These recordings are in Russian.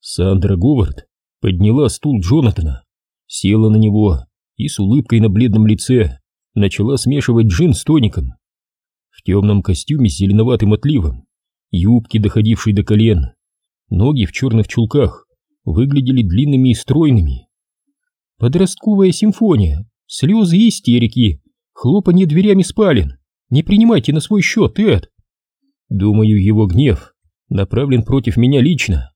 Сандра Говард подняла стул Джонатана, села на него и с улыбкой на бледном лице начала смешивать джин с тоником. В темном костюме с зеленоватым отливом, юбки, доходившей до колен, ноги в черных чулках выглядели длинными и стройными. Подростковая симфония, слезы и истерики, хлопанье дверями спален. Не принимайте на свой счет, Эд. Думаю, его гнев направлен против меня лично.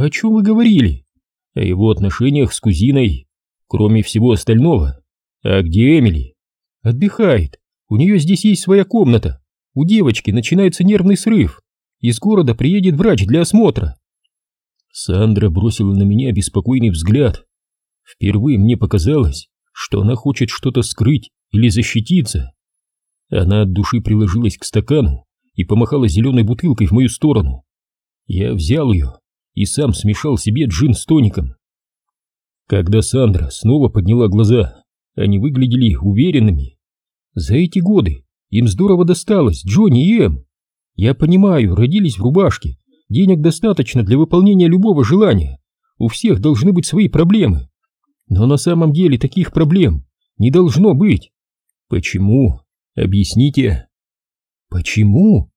О чем вы говорили? О его отношениях с кузиной, кроме всего остального. А где Эмили? Отдыхает. У нее здесь есть своя комната. У девочки начинается нервный срыв. Из города приедет врач для осмотра. Сандра бросила на меня беспокойный взгляд. Впервые мне показалось, что она хочет что-то скрыть или защититься. Она от души приложилась к стакану и помахала зеленой бутылкой в мою сторону. Я взял ее и сам смешал себе джин с тоником. Когда Сандра снова подняла глаза, они выглядели уверенными. За эти годы им здорово досталось, Джонни и Эм. Я понимаю, родились в рубашке, денег достаточно для выполнения любого желания. У всех должны быть свои проблемы. Но на самом деле таких проблем не должно быть. Почему? Объясните. Почему?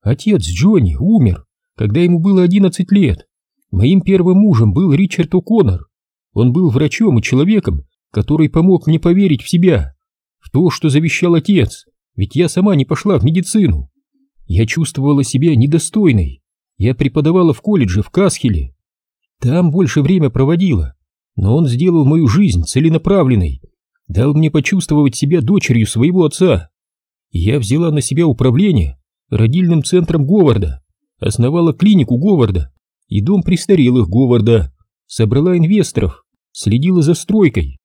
Отец Джонни умер, когда ему было 11 лет. Моим первым мужем был Ричард О'Коннор. Он был врачом и человеком, который помог мне поверить в себя, в то, что завещал отец, ведь я сама не пошла в медицину. Я чувствовала себя недостойной. Я преподавала в колледже в Касхеле. Там больше время проводила, но он сделал мою жизнь целенаправленной, дал мне почувствовать себя дочерью своего отца. Я взяла на себя управление родильным центром Говарда, основала клинику Говарда и дом престарелых Говарда, собрала инвесторов, следила за стройкой.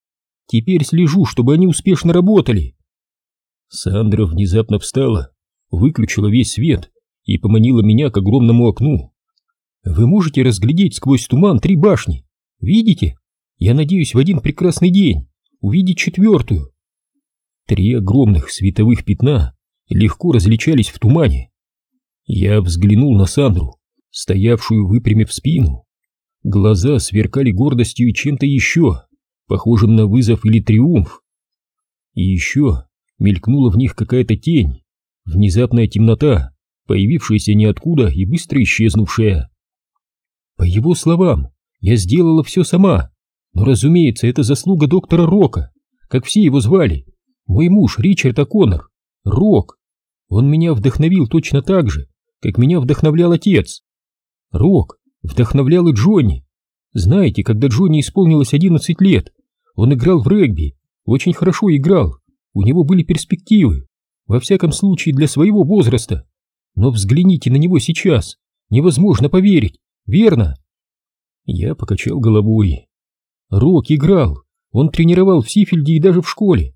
Теперь слежу, чтобы они успешно работали. Сандра внезапно встала, выключила весь свет и поманила меня к огромному окну. Вы можете разглядеть сквозь туман три башни? Видите? Я надеюсь в один прекрасный день увидеть четвертую. Три огромных световых пятна легко различались в тумане. Я взглянул на Сандру, стоявшую выпрямив спину. Глаза сверкали гордостью и чем-то еще, похожим на вызов или триумф. И еще мелькнула в них какая-то тень, внезапная темнота, появившаяся ниоткуда и быстро исчезнувшая. По его словам, я сделала все сама, но, разумеется, это заслуга доктора Рока, как все его звали. Мой муж Ричард О'Коннор, Рок. Он меня вдохновил точно так же, как меня вдохновлял отец. Рок вдохновлял и Джонни. Знаете, когда Джонни исполнилось 11 лет, он играл в регби, очень хорошо играл, у него были перспективы, во всяком случае для своего возраста. Но взгляните на него сейчас, невозможно поверить, верно? Я покачал головой. Рок играл, он тренировал в Сифильде и даже в школе.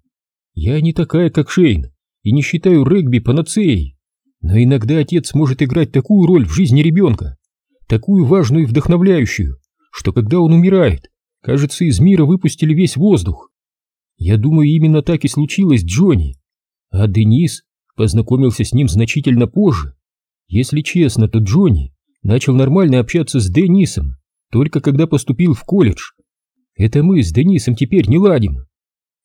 Я не такая, как Шейн, и не считаю регби панацеей. Но иногда отец может играть такую роль в жизни ребенка, такую важную и вдохновляющую, что когда он умирает, кажется, из мира выпустили весь воздух. Я думаю, именно так и случилось с Джонни. А Денис познакомился с ним значительно позже. Если честно, то Джонни начал нормально общаться с Денисом, только когда поступил в колледж. Это мы с Денисом теперь не ладим.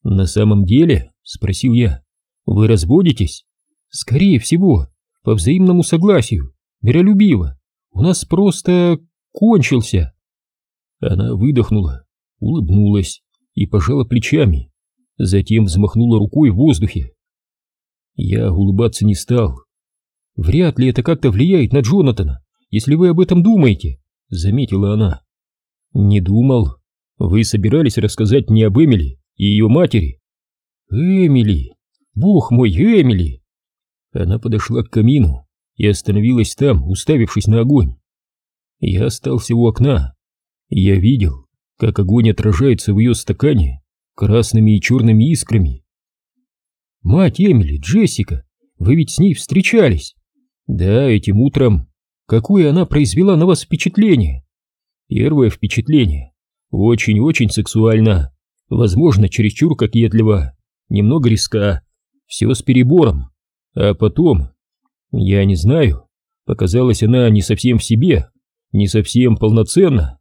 На самом деле, спросил я, вы разводитесь? Скорее всего, по взаимному согласию, миролюбиво. У нас просто кончился. Она выдохнула, улыбнулась и пожала плечами, затем взмахнула рукой в воздухе. Я улыбаться не стал. Вряд ли это как-то влияет на Джонатана, если вы об этом думаете, заметила она. Не думал. Вы собирались рассказать мне об Эмили и ее матери? Эмили! Бог мой, Эмили! Она подошла к камину и остановилась там, уставившись на огонь. Я остался у окна. Я видел, как огонь отражается в ее стакане красными и черными искрами. «Мать Эмили, Джессика, вы ведь с ней встречались?» «Да, этим утром. Какое она произвела на вас впечатление?» «Первое впечатление. Очень-очень сексуально. Возможно, чересчур кокетливо. Немного риска. Все с перебором. А потом я не знаю. Показалось, она не совсем в себе. не совсем полноценно.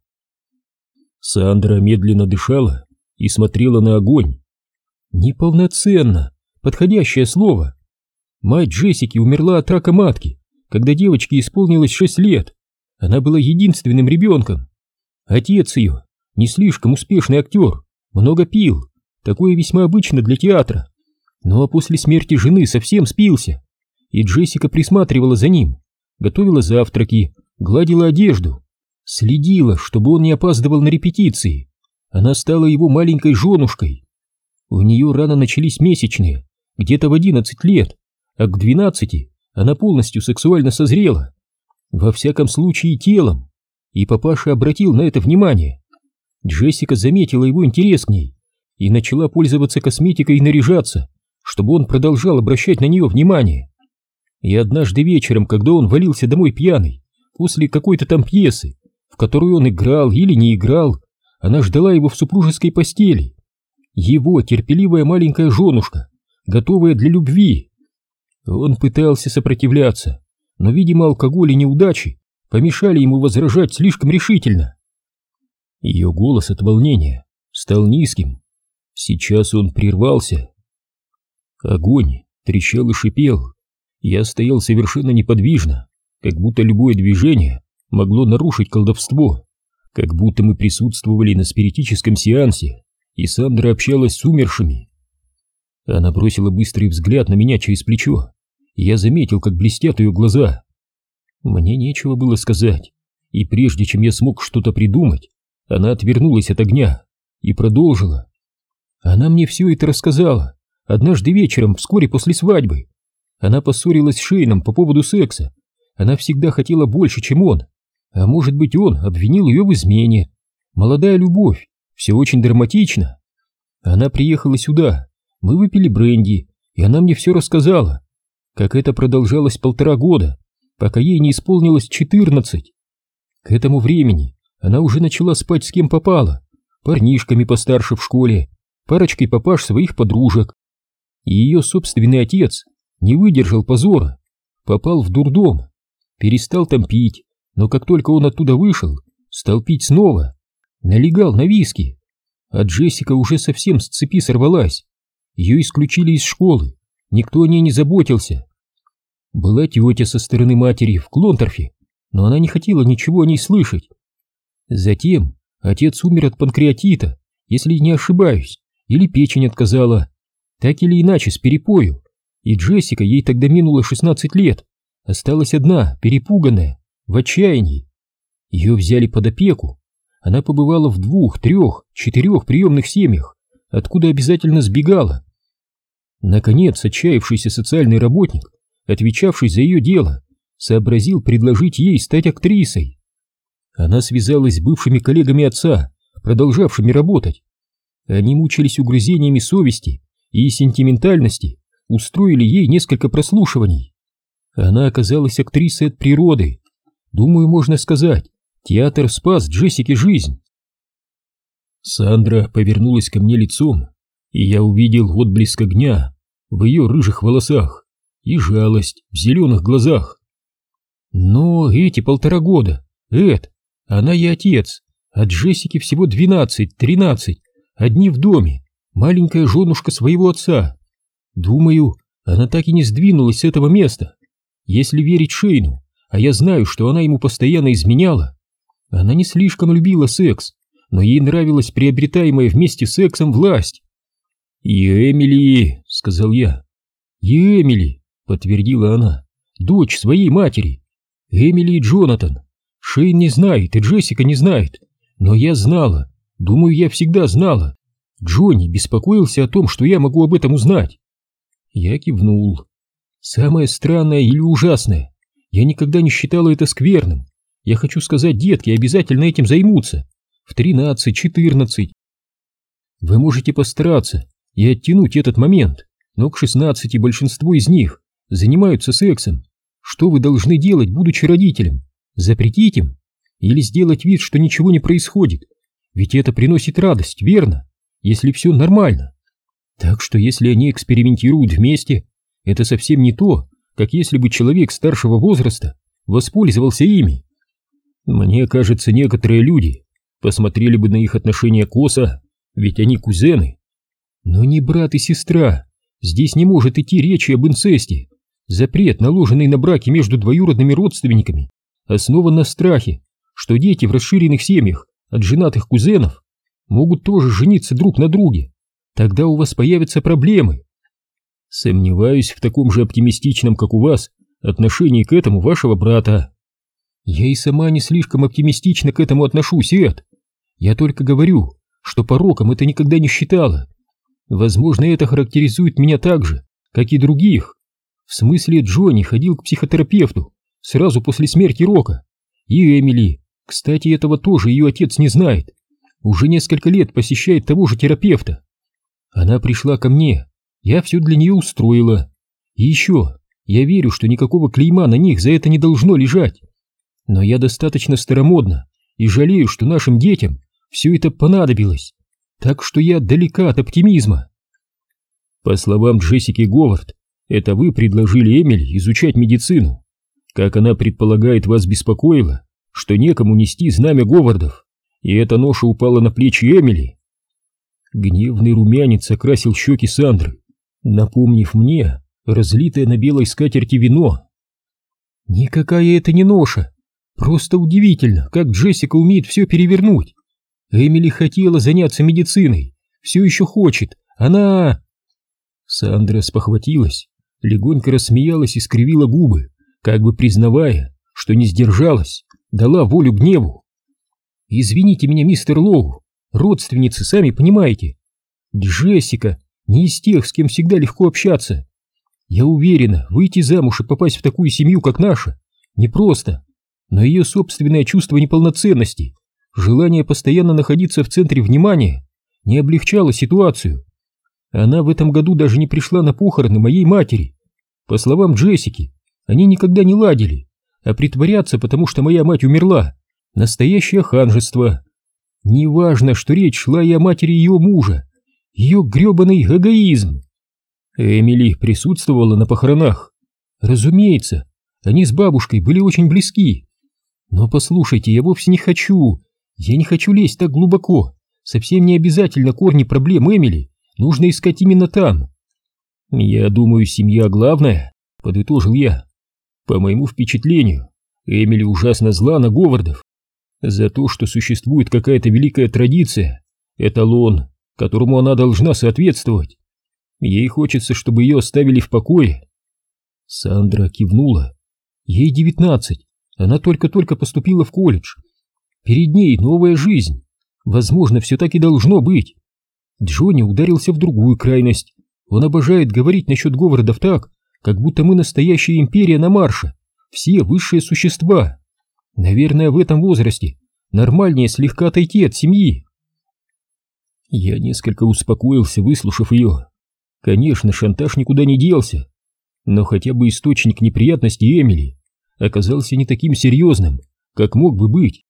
Сандра медленно дышала и смотрела на огонь. Неполноценно, подходящее слово. Мать Джессики умерла от рака матки, когда девочке исполнилось шесть лет. Она была единственным ребенком. Отец ее, не слишком успешный актер, много пил, такое весьма обычно для театра. Ну а после смерти жены совсем спился, и Джессика присматривала за ним, готовила завтраки, гладила одежду, следила, чтобы он не опаздывал на репетиции. Она стала его маленькой женушкой. У нее рано начались месячные, где-то в одиннадцать лет, а к двенадцати она полностью сексуально созрела. Во всяком случае телом. И папаша обратил на это внимание. Джессика заметила его интерес к ней и начала пользоваться косметикой и наряжаться, чтобы он продолжал обращать на нее внимание. И однажды вечером, когда он валился домой пьяный, после какой-то там пьесы, в которую он играл или не играл, она ждала его в супружеской постели. Его терпеливая маленькая женушка, готовая для любви. Он пытался сопротивляться, но, видимо, алкоголь и неудачи помешали ему возражать слишком решительно. Ее голос от волнения стал низким. Сейчас он прервался. Огонь трещал и шипел. Я стоял совершенно неподвижно, как будто любое движение могло нарушить колдовство, как будто мы присутствовали на спиритическом сеансе, и Сандра общалась с умершими. Она бросила быстрый взгляд на меня через плечо, я заметил, как блестят ее глаза. Мне нечего было сказать, и прежде чем я смог что-то придумать, она отвернулась от огня и продолжила. Она мне все это рассказала, однажды вечером, вскоре после свадьбы. Она поссорилась с Шейном по поводу секса. Она всегда хотела больше, чем он. А может быть, он обвинил ее в измене. Молодая любовь, все очень драматично. Она приехала сюда, мы выпили бренди, и она мне все рассказала. Как это продолжалось полтора года, пока ей не исполнилось четырнадцать. К этому времени она уже начала спать с кем попала, парнишками постарше в школе, парочкой папаш своих подружек. И ее собственный отец не выдержал позора, попал в дурдом, перестал там пить, но как только он оттуда вышел, стал пить снова, налегал на виски. А Джессика уже совсем с цепи сорвалась. Ее исключили из школы, никто о ней не заботился. Была тетя со стороны матери в Клонторфе, но она не хотела ничего о ней слышать. Затем отец умер от панкреатита, если не ошибаюсь, или печень отказала. Так или иначе, с перепою. И Джессика, ей тогда минуло 16 лет, осталась одна, перепуганная, в отчаянии. Ее взяли под опеку. Она побывала в двух, трех, четырех приемных семьях, откуда обязательно сбегала. Наконец, отчаявшийся социальный работник отвечавший за ее дело, сообразил предложить ей стать актрисой. Она связалась с бывшими коллегами отца, продолжавшими работать. Они мучились угрызениями совести и сентиментальности, устроили ей несколько прослушиваний. Она оказалась актрисой от природы. Думаю, можно сказать, театр спас Джессике жизнь. Сандра повернулась ко мне лицом, и я увидел отблеск огня в ее рыжих волосах и жалость в зеленых глазах. Но эти полтора года, Эд, она и отец, а Джессики всего двенадцать-тринадцать, одни в доме, маленькая женушка своего отца. Думаю, она так и не сдвинулась с этого места. Если верить Шейну, а я знаю, что она ему постоянно изменяла, она не слишком любила секс, но ей нравилась приобретаемая вместе с сексом власть. «И Эмили», — сказал я, — «и Эмили, подтвердила она. Дочь своей матери. Эмили и Джонатан. Шейн не знает, и Джессика не знает. Но я знала. Думаю, я всегда знала. Джонни беспокоился о том, что я могу об этом узнать. Я кивнул. Самое странное или ужасное. Я никогда не считала это скверным. Я хочу сказать, детки обязательно этим займутся. В тринадцать, четырнадцать. Вы можете постараться и оттянуть этот момент, но к шестнадцати большинство из них занимаются сексом, что вы должны делать, будучи родителем? Запретить им? Или сделать вид, что ничего не происходит? Ведь это приносит радость, верно? Если все нормально. Так что если они экспериментируют вместе, это совсем не то, как если бы человек старшего возраста воспользовался ими. Мне кажется, некоторые люди посмотрели бы на их отношения косо, ведь они кузены. Но не брат и сестра. Здесь не может идти речи об инцесте. Запрет, наложенный на браки между двоюродными родственниками, основан на страхе, что дети в расширенных семьях от женатых кузенов могут тоже жениться друг на друге. Тогда у вас появятся проблемы. Сомневаюсь в таком же оптимистичном, как у вас, отношении к этому вашего брата. Я и сама не слишком оптимистично к этому отношусь, Эд. Я только говорю, что пороком это никогда не считала. Возможно, это характеризует меня так же, как и других. В смысле, Джонни ходил к психотерапевту сразу после смерти Рока. И Эмили, кстати, этого тоже ее отец не знает. Уже несколько лет посещает того же терапевта. Она пришла ко мне, я все для нее устроила. И еще, я верю, что никакого клейма на них за это не должно лежать. Но я достаточно старомодна и жалею, что нашим детям все это понадобилось. Так что я далека от оптимизма. По словам Джессики Говард, это вы предложили Эмили изучать медицину. Как она предполагает, вас беспокоило, что некому нести знамя Говардов, и эта ноша упала на плечи Эмили. Гневный румянец окрасил щеки Сандры, напомнив мне разлитое на белой скатерти вино. Никакая это не ноша. Просто удивительно, как Джессика умеет все перевернуть. Эмили хотела заняться медициной, все еще хочет. Она... Сандра спохватилась, легонько рассмеялась и скривила губы, как бы признавая, что не сдержалась, дала волю гневу. «Извините меня, мистер Лоу, родственницы, сами понимаете. Джессика не из тех, с кем всегда легко общаться. Я уверена, выйти замуж и попасть в такую семью, как наша, непросто, но ее собственное чувство неполноценности, желание постоянно находиться в центре внимания, не облегчало ситуацию. Она в этом году даже не пришла на похороны моей матери. По словам Джессики, они никогда не ладили, а притворяться, потому что моя мать умерла, настоящее ханжество. Неважно, что речь шла и о матери ее мужа, ее гребаный эгоизм. Эмили присутствовала на похоронах. Разумеется, они с бабушкой были очень близки. Но послушайте, я вовсе не хочу, я не хочу лезть так глубоко. Совсем не обязательно корни проблем Эмили нужно искать именно там. Я думаю, семья главная, подытожил я. По моему впечатлению, Эмили ужасно зла на Говардов. За то, что существует какая-то великая традиция, эталон, которому она должна соответствовать. Ей хочется, чтобы ее оставили в покое. Сандра кивнула. Ей девятнадцать, она только-только поступила в колледж. Перед ней новая жизнь. Возможно, все так и должно быть. Джонни ударился в другую крайность. Он обожает говорить насчет Говардов так, как будто мы настоящая империя на марше. Все высшие существа. Наверное, в этом возрасте нормальнее слегка отойти от семьи. Я несколько успокоился, выслушав ее. Конечно, шантаж никуда не делся, но хотя бы источник неприятностей Эмили оказался не таким серьезным, как мог бы быть.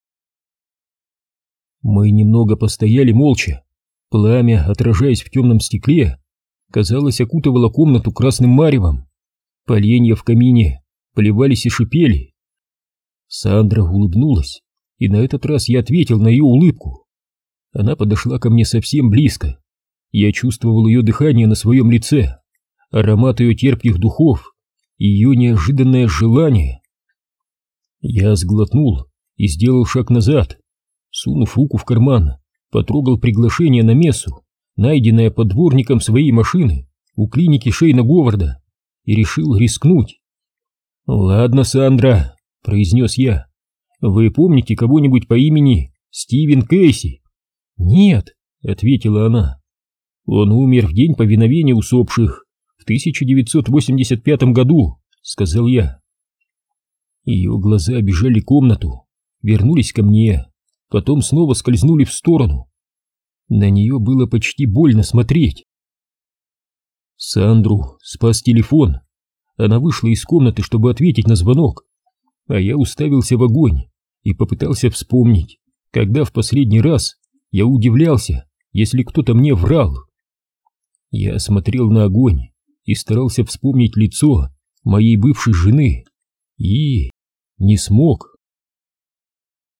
Мы немного постояли молча. Пламя, отражаясь в темном стекле, казалось, окутывало комнату красным маревом. Поленья в камине поливались и шипели. Сандра улыбнулась, и на этот раз я ответил на ее улыбку. Она подошла ко мне совсем близко. Я чувствовал ее дыхание на своем лице, аромат ее терпких духов, ее неожиданное желание. Я сглотнул и сделал шаг назад, сунув руку в карман, потрогал приглашение на мессу, найденное под дворником своей машины у клиники Шейна Говарда, и решил рискнуть. «Ладно, Сандра», — произнес я, — «вы помните кого-нибудь по имени Стивен Кейси?» «Нет», — ответила она. «Он умер в день повиновения усопших в 1985 году», — сказал я. Ее глаза обижали комнату, вернулись ко мне, потом снова скользнули в сторону. На нее было почти больно смотреть. Сандру спас телефон. Она вышла из комнаты, чтобы ответить на звонок, а я уставился в огонь и попытался вспомнить, когда в последний раз я удивлялся, если кто-то мне врал. Я смотрел на огонь и старался вспомнить лицо моей бывшей жены и не смог.